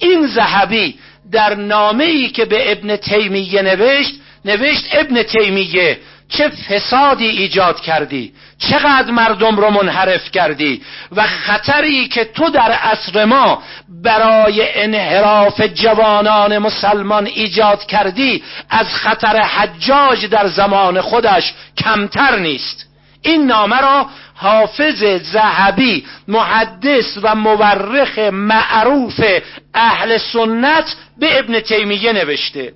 این زهبی در نامه ای که به ابن تیمیه نوشت نوشت ابن تیمیه چه فسادی ایجاد کردی؟ چقدر مردم رو منحرف کردی؟ و خطری که تو در عصر ما برای انحراف جوانان مسلمان ایجاد کردی از خطر حجاج در زمان خودش کمتر نیست. این نامه را حافظ زهبی محدث و مورخ معروف اهل سنت به ابن تیمیه نوشته.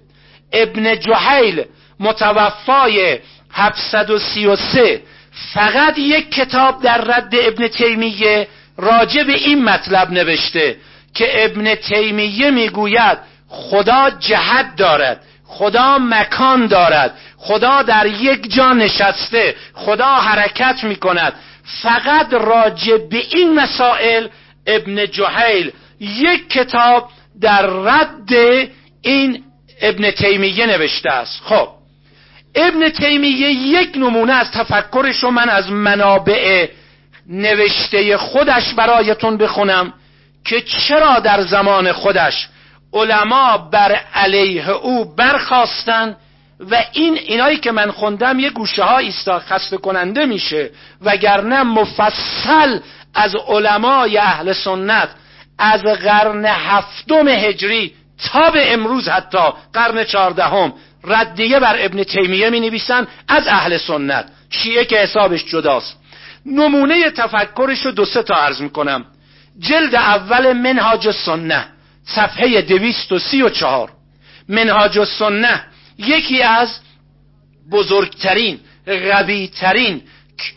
ابن جهیل متوفای 733 فقط یک کتاب در رد ابن تیمیه راجع به این مطلب نوشته که ابن تیمیه می‌گوید خدا جهت دارد خدا مکان دارد خدا در یک جا نشسته خدا حرکت می‌کند. فقط راجع به این مسائل ابن جهیل یک کتاب در رد این ابن تیمیه نوشته است. خب ابن تیمیه یک نمونه از تفکرش رو من از منابع نوشته خودش برایتون بخونم که چرا در زمان خودش علما بر علیه او برخواستن و این اینایی که من خوندم یه گوشه ها ایستا خسته کننده میشه وگرنه مفصل از علمای اهل سنت از قرن هفتم هجری تا به امروز حتی قرن چهاردهم ردیه بر ابن تیمیه می نویسن از اهل سنت. شیعه که حسابش جداست. نمونه تفکرش رو دو سه تا عرض می‌کنم. جلد اول منهاج سنه صفحه دویست و سی و چهار. منهاج سنه یکی از بزرگترین قویترین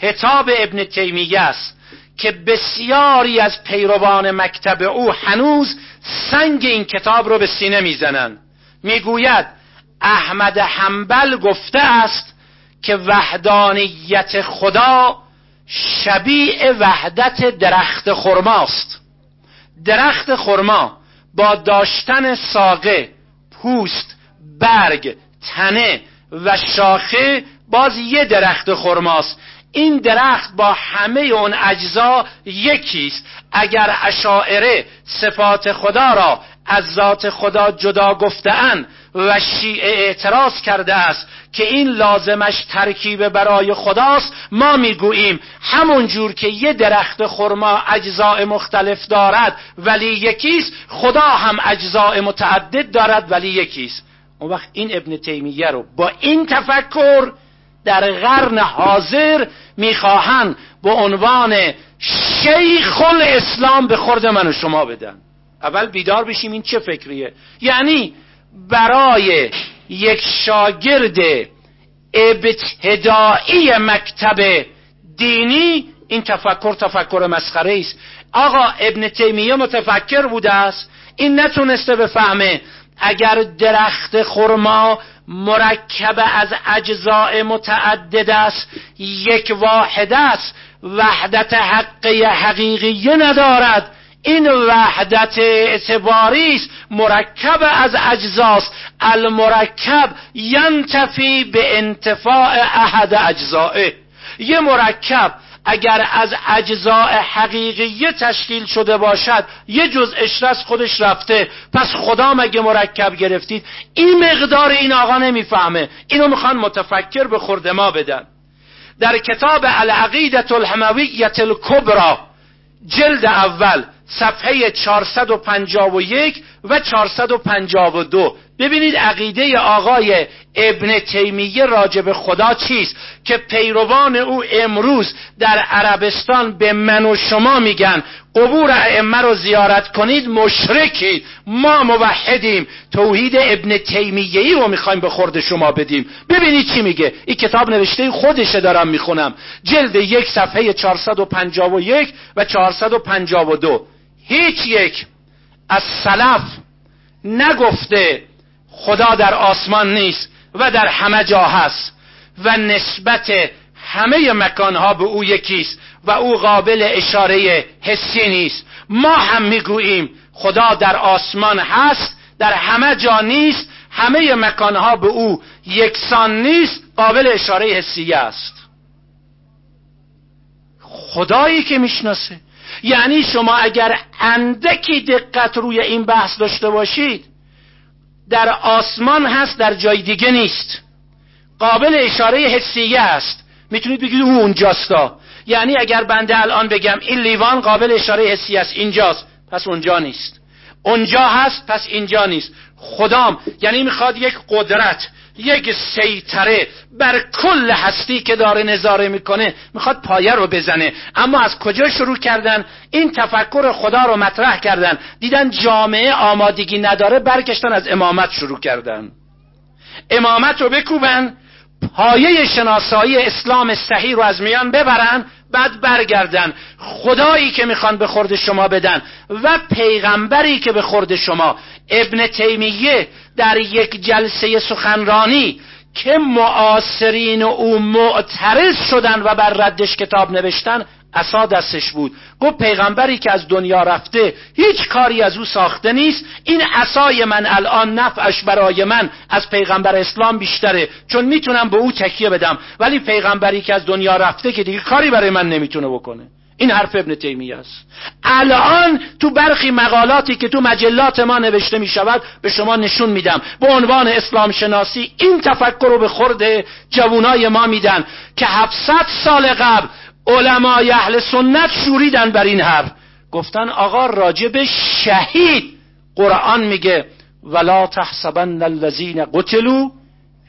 کتاب ابن تیمیه است که بسیاری از پیروان مکتب او هنوز سنگ این کتاب رو به سینه می‌زنند می‌گوید احمد حنبل گفته است که وحدانیت خدا شبیه وحدت درخت خرماست درخت خرما با داشتن ساقه پوست برگ تنه و شاخه باز یه درخت خرماست. این درخت با همه اون اجزا یکیست. اگر اشاعره صفات خدا را از ذات خدا جدا گفتهاند و شیعه اعتراض کرده است که این لازمش ترکیب برای خداست ما می‌گوییم همون جور که یه درخت خرما اجزاء مختلف دارد ولی یکیست خدا هم اجزاء متعدد دارد ولی یکیست. اون وقت این ابن تیمیه رو با این تفکر در قرن حاضر می‌خواهند به عنوان شیخ الاسلام به خورد من و شما بدن. اول بیدار بشیم این چه فکریه؟ یعنی برای یک شاگرد ابتدایی مکتب دینی این تفکر تفکر مسخره است. آقا ابن تیمیه متفکر بوده است. این نتونسته بفهمه اگر درخت خرما مرکب از اجزاء متعدد است یک واحد است وحدت حقی حقیقی ندارد. این وحدت اعتباری است مرکب از اجزاست. المرکب ینتفی به انتفاع احد اجزائه. یه مرکب اگر از اجزاء حقیقی تشکیل شده باشد یه جز اشرس خودش رفته. پس خدا مگه مرکب گرفتید؟ این مقدار این آقا نمی‌فهمه. اینو می‌خوان متفکر به خورد ما بدن. در کتاب العقیدت الحمویت الکبرا جلد اول صفحه 451 و 452 ببینید عقیده آقای ابن تیمیه راجب خدا چیست؟ که پیروان او امروز در عربستان به من و شما میگن قبور ائمه رو زیارت کنید مشرکید ما موحدیم توحید ابن تیمیه ای رو می‌خوایم به خورد شما بدیم. ببینید چی میگه؟ این کتاب نوشته خودشه دارم می‌خونم. جلد یک صفحه 451 و 452 هیچ یک. از سلف نگفته خدا در آسمان نیست. و در همه جا هست. و نسبت همه مکانها به او یکیست و او قابل اشاره حسی نیست. ما هم می‌گوییم خدا در آسمان هست در همه جا نیست همه مکانها به او یکسان نیست قابل اشاره حسی است. خدایی که می‌شناسه. یعنی شما اگر اندکی دقت روی این بحث داشته باشید در آسمان هست در جای دیگه نیست. قابل اشاره حسیه است. می‌تونید بگید او اونجاستا. یعنی اگر بنده الان بگم این لیوان قابل اشاره حسی است اینجاست پس اونجا نیست. اونجا هست پس اینجا نیست. خدام یعنی می‌خواد یک قدرت. یک سیطره بر کل هستی که داره نظاره می‌کنه می‌خواد پایه رو بزنه. اما از کجا شروع کردن؟ این تفکر خدا رو مطرح کردن. دیدن جامعه آمادگی نداره برگشتن از امامت شروع کردن. امامت رو بکوبن پایه شناسایی اسلام صحیح رو از میان ببرن بعد برگردن. خدایی که می‌خوان به خورد شما بدن و پیغمبری که به خورد شما. ابن تیمیه در یک جلسه سخنرانی که معاصرین او معترض شدن و بر ردش کتاب نوشتن عصا دستش بود. گفت پیغمبری که از دنیا رفته هیچ کاری از او ساخته نیست. این عصای من الان نفعش برای من از پیغمبر اسلام بیشتره. چون می‌تونم به او تکیه بدم. ولی پیغمبری که از دنیا رفته که دیگه کاری برای من نمی‌تونه بکنه. این حرف ابن تیمیه است. الان تو برخی مقالاتی که تو مجلات ما نوشته می شود به شما نشون میدم. به عنوان اسلام شناسی این تفکر رو به خورد جوانای ما میدن که 700 سال قبل علمای اهل سنت شوریدن بر این حرف. گفتن آقا راجب شهید قرآن میگه ولا تحسبن الذين قتلوا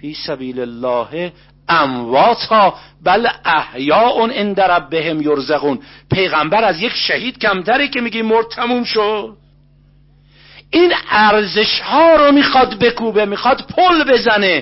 فی سبیل الله امواتا بل احیاء عند ربهم یرزقون. پیغمبر از یک شهید کمتره که میگه مرد تموم شد. این ارزش ها رو می‌خواد بکوبه می‌خواد پل بزنه.